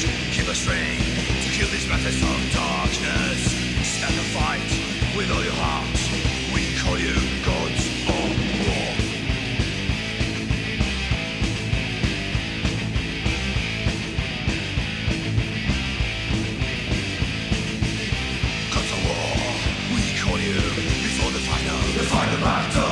keep us free to kill these matters of darkness. Stand the fight with all your heart. We call you gods of war. Gods of war, we call you before the final, the final battle.